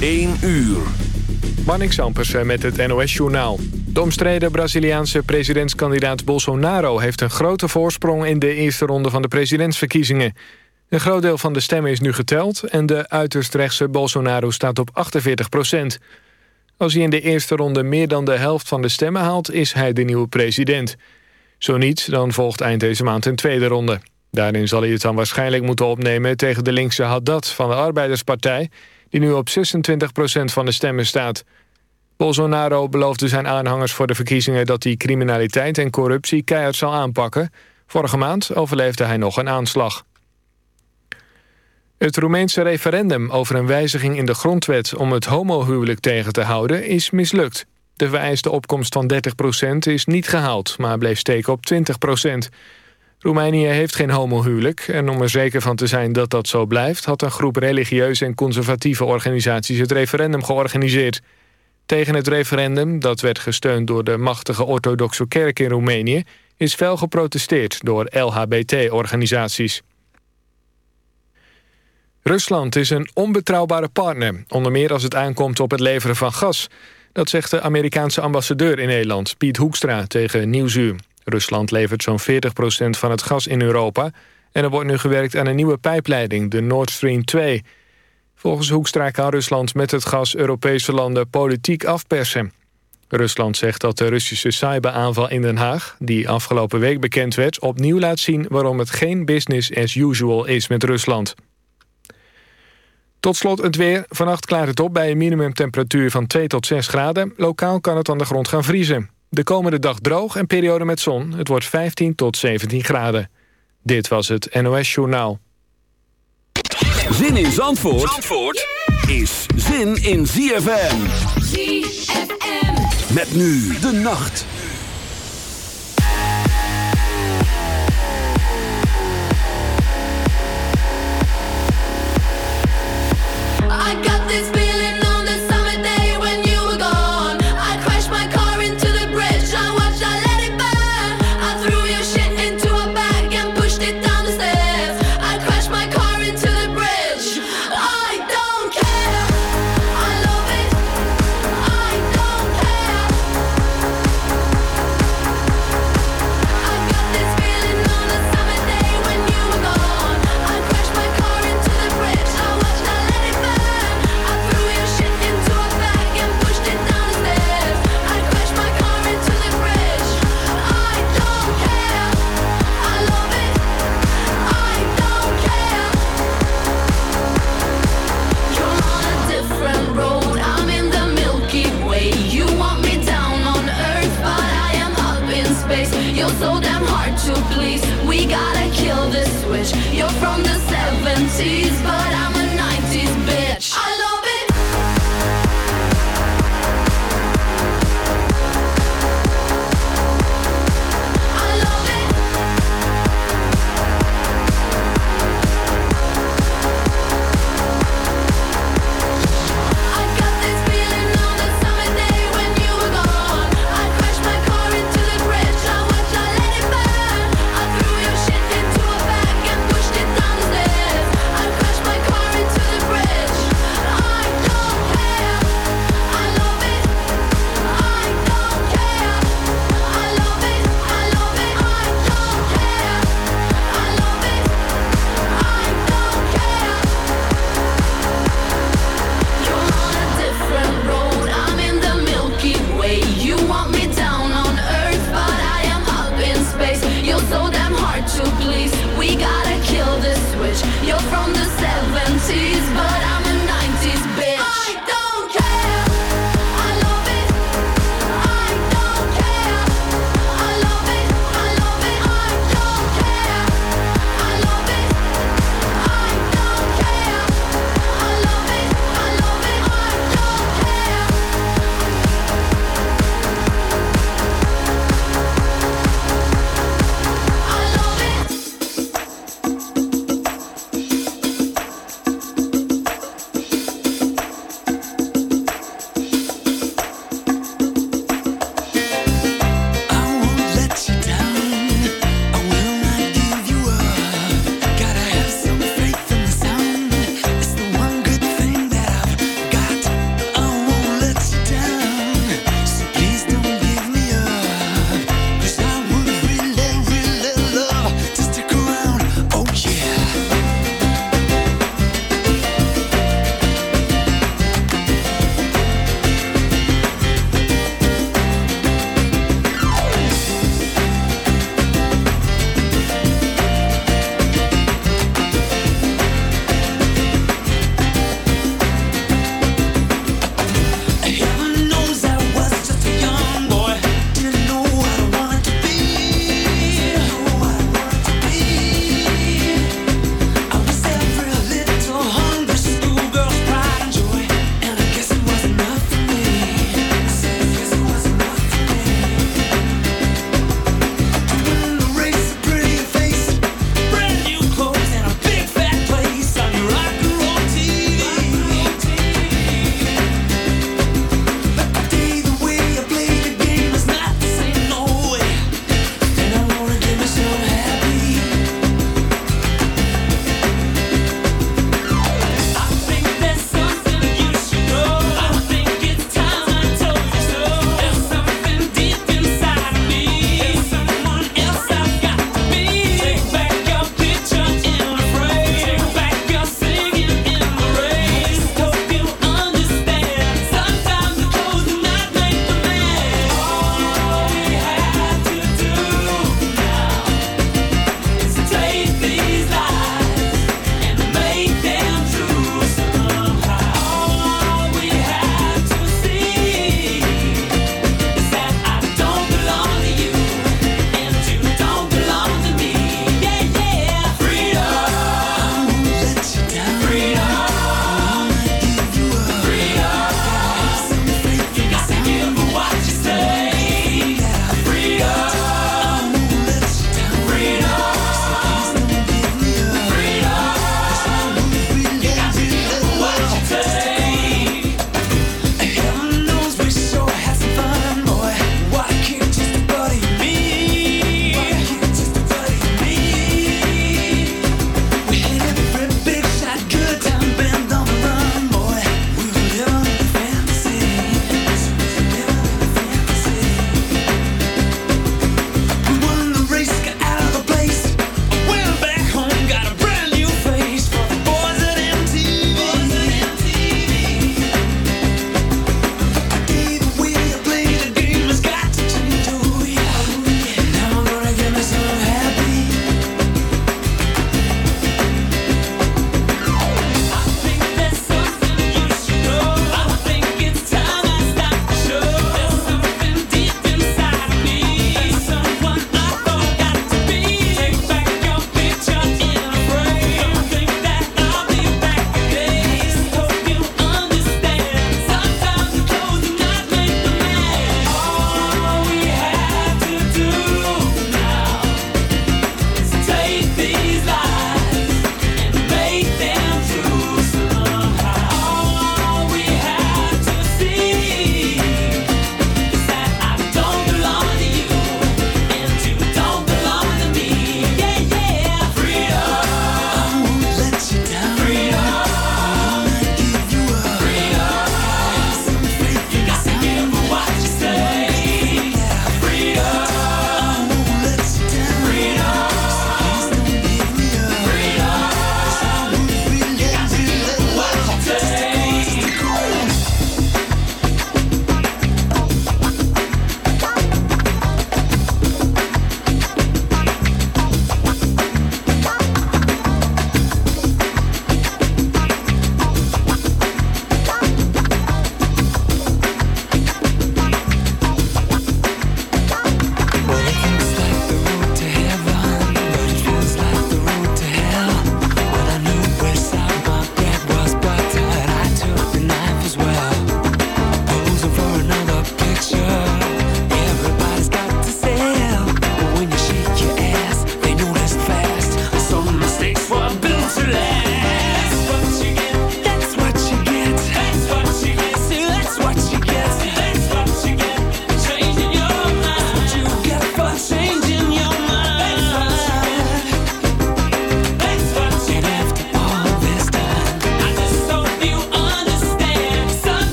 1 uur. Marnix Ampersen met het NOS-journaal. De omstreden Braziliaanse presidentskandidaat Bolsonaro... heeft een grote voorsprong in de eerste ronde van de presidentsverkiezingen. Een groot deel van de stemmen is nu geteld... en de uiterst rechtse Bolsonaro staat op 48 procent. Als hij in de eerste ronde meer dan de helft van de stemmen haalt... is hij de nieuwe president. Zo niet, dan volgt eind deze maand een tweede ronde. Daarin zal hij het dan waarschijnlijk moeten opnemen... tegen de linkse Haddad van de Arbeiderspartij die nu op 26% van de stemmen staat. Bolsonaro beloofde zijn aanhangers voor de verkiezingen... dat hij criminaliteit en corruptie keihard zal aanpakken. Vorige maand overleefde hij nog een aanslag. Het Roemeense referendum over een wijziging in de grondwet... om het homohuwelijk tegen te houden, is mislukt. De vereiste opkomst van 30% is niet gehaald... maar bleef steken op 20 Roemenië heeft geen homohuwelijk en om er zeker van te zijn dat dat zo blijft... had een groep religieuze en conservatieve organisaties het referendum georganiseerd. Tegen het referendum, dat werd gesteund door de machtige orthodoxe kerk in Roemenië... is fel geprotesteerd door LHBT-organisaties. Rusland is een onbetrouwbare partner, onder meer als het aankomt op het leveren van gas. Dat zegt de Amerikaanse ambassadeur in Nederland, Piet Hoekstra, tegen Nieuwsuur. Rusland levert zo'n 40% van het gas in Europa... en er wordt nu gewerkt aan een nieuwe pijpleiding, de Nord Stream 2. Volgens Hoekstra kan Rusland met het gas Europese landen politiek afpersen. Rusland zegt dat de Russische cyberaanval in Den Haag... die afgelopen week bekend werd, opnieuw laat zien... waarom het geen business as usual is met Rusland. Tot slot het weer. Vannacht klaart het op bij een minimumtemperatuur van 2 tot 6 graden. Lokaal kan het aan de grond gaan vriezen. De komende dag droog en periode met zon. Het wordt 15 tot 17 graden. Dit was het NOS Journaal. Zin in Zandvoort, Zandvoort is zin in ZFM. ZFM. Met nu de nacht.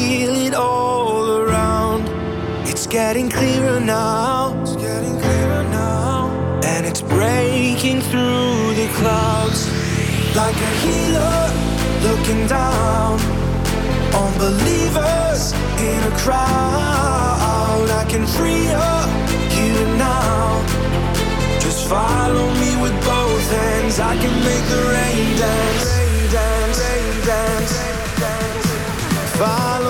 feel it all around. It's getting clearer now. It's getting clearer now. And it's breaking through the clouds. Like a healer looking down on believers in a crowd. I can free up you now. Just follow me with both hands. I can make the rain dance. Rain dance, rain dance. Follow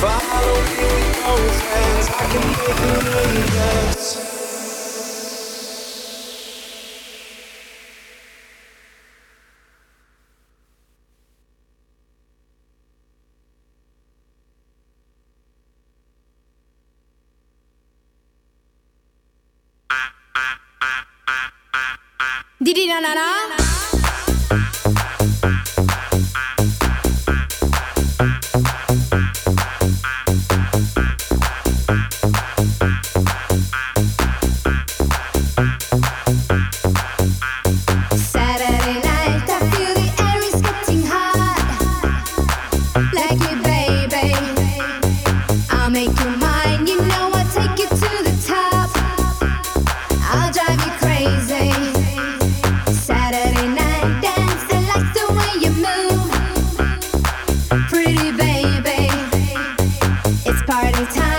Follow me, always ends. I can make a million dance. time.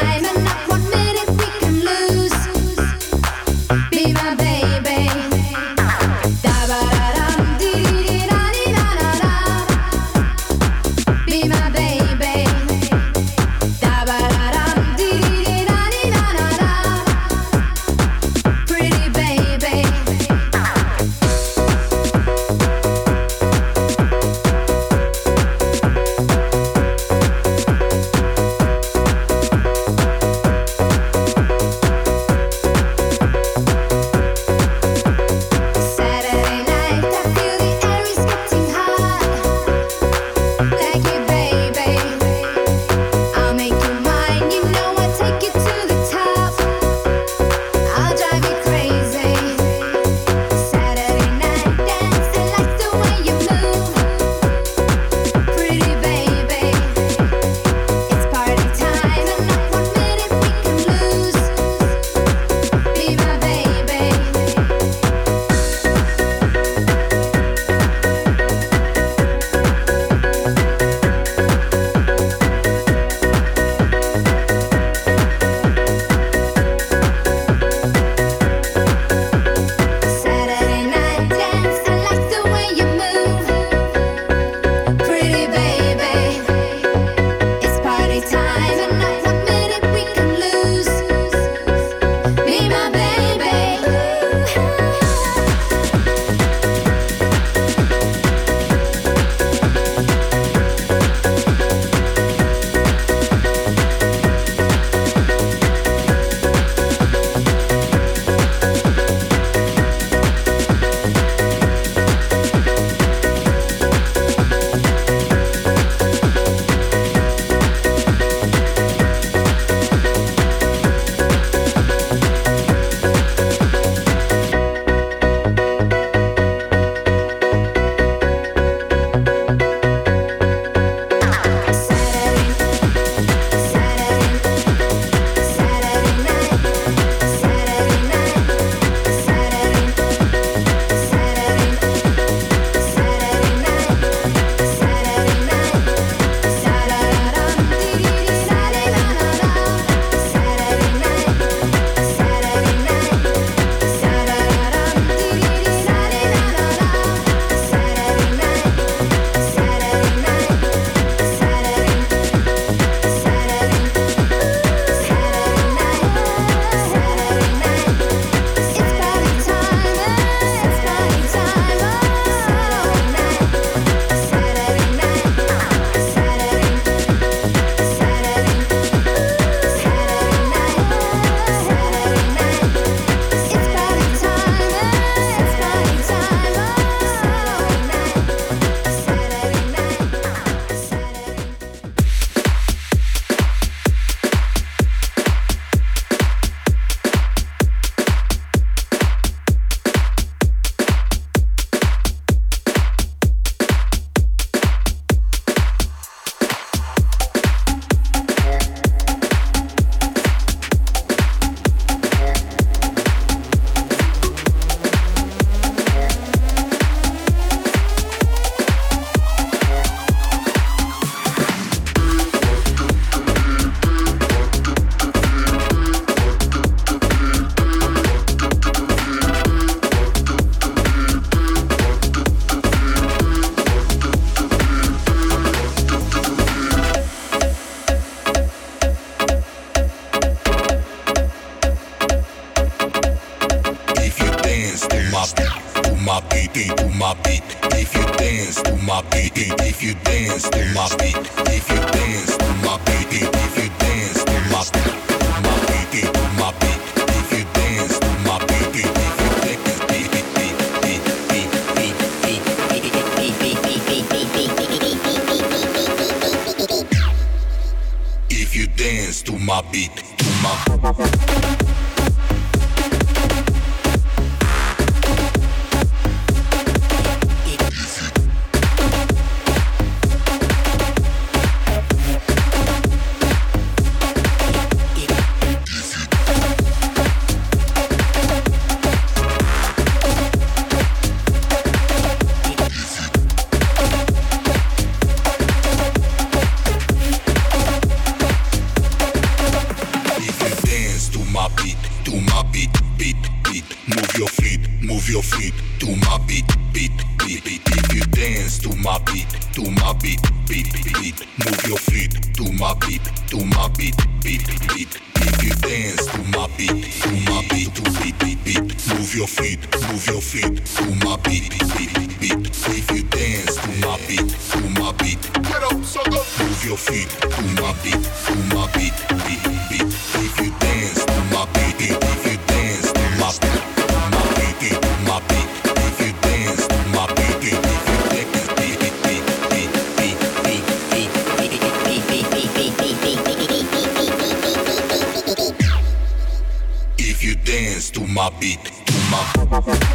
My beat, to my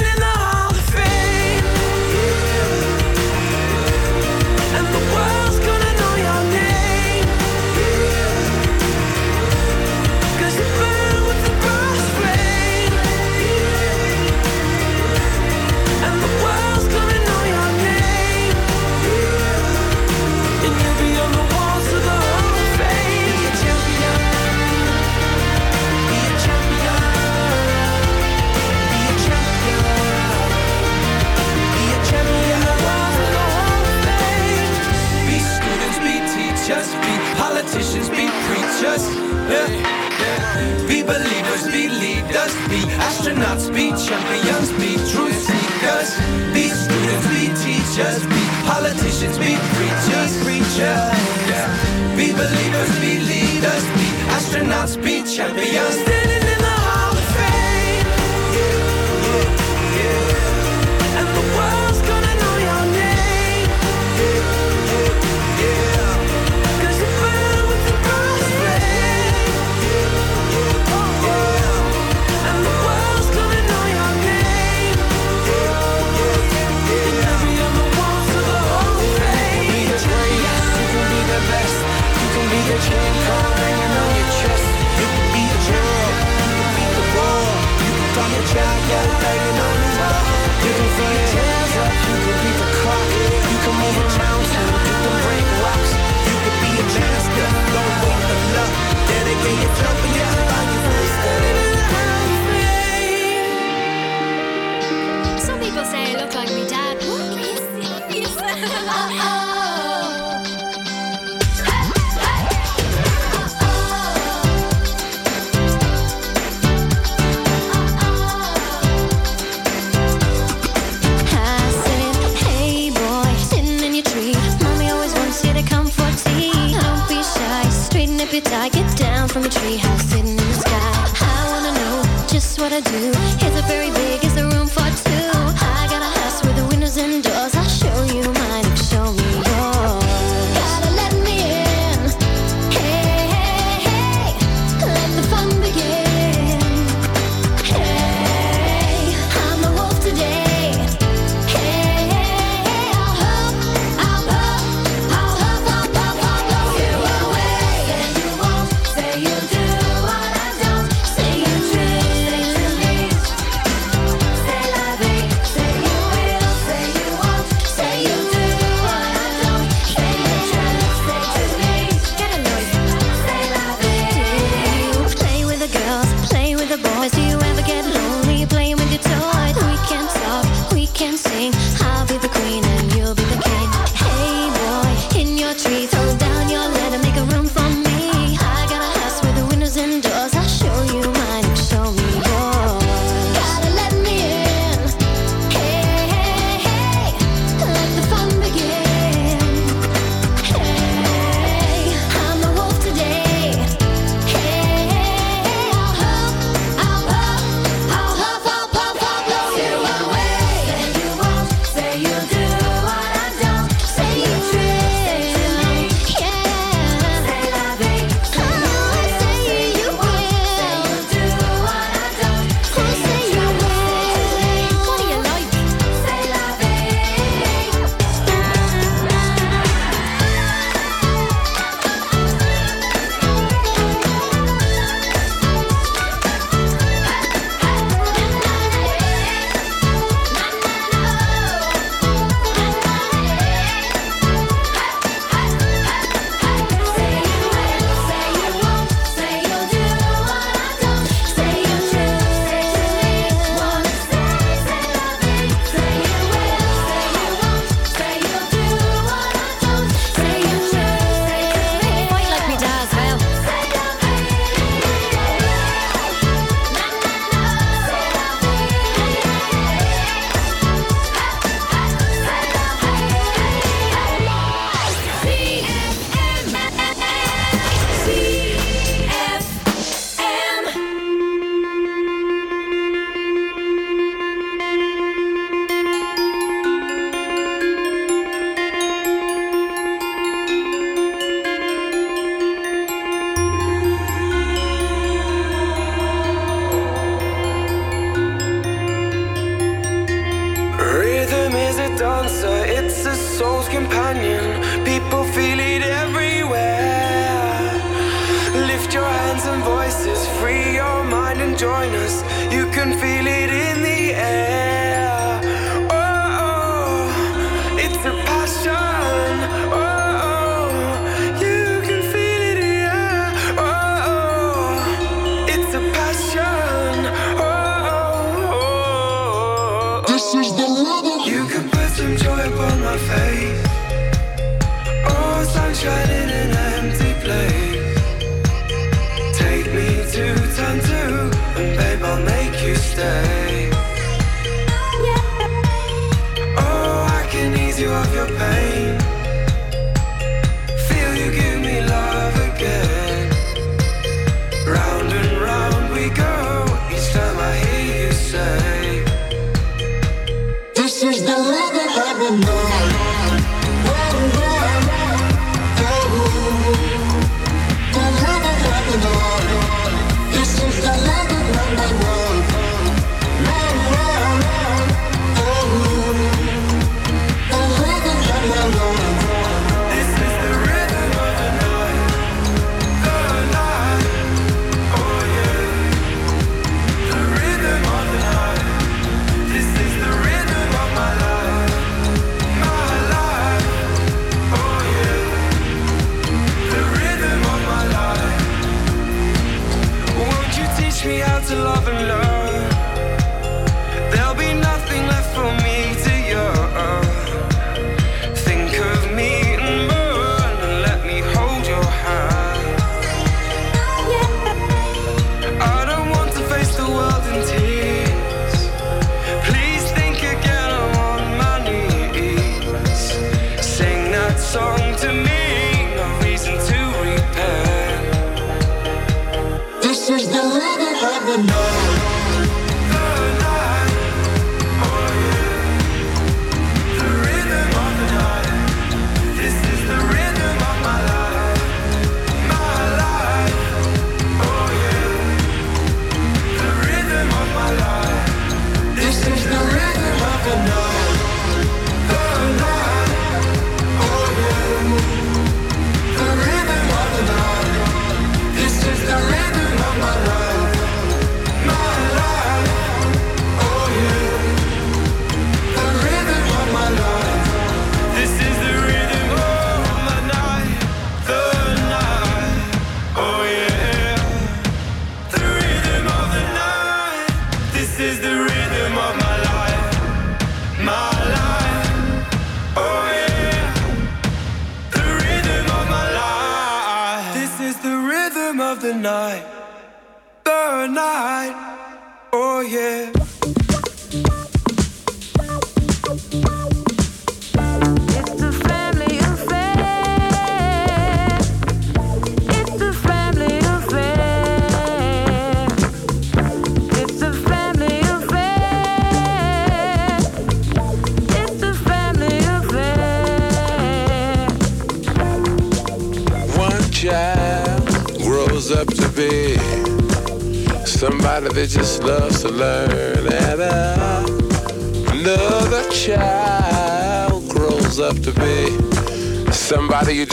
stupid I get down from a treehouse sitting in the sky. I wanna know just what I do. you of your pain.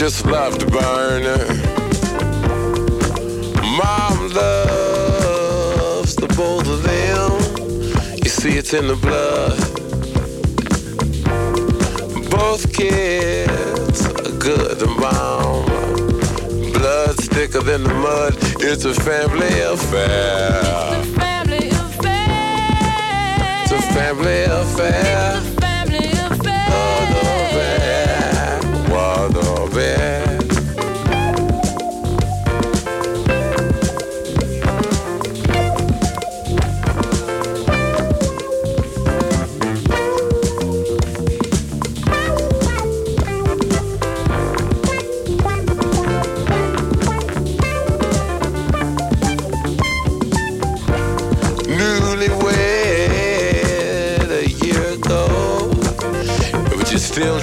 this life.